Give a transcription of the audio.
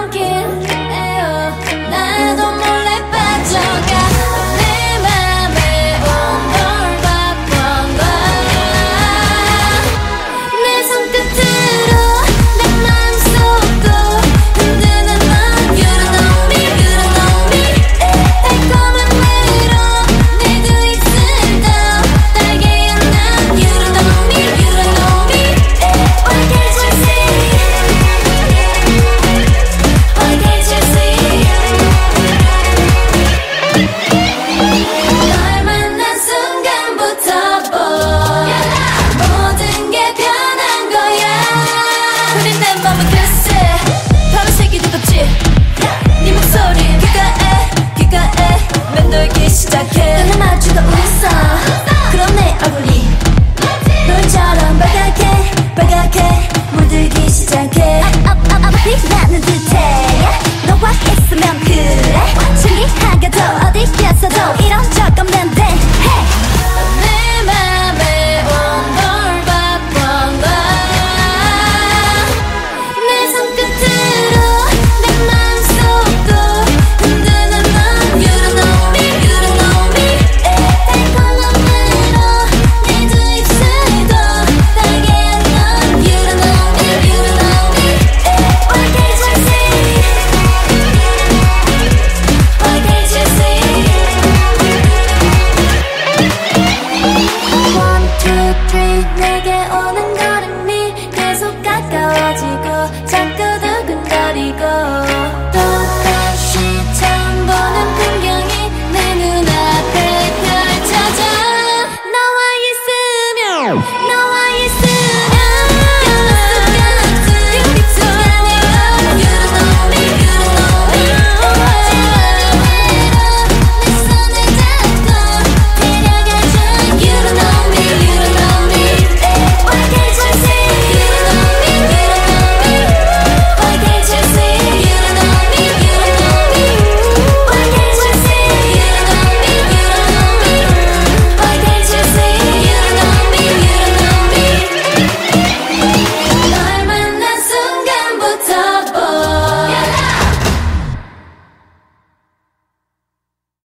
I'll give 밤은 글쎄 밤은 색이 뜨겁지. 네 목소리.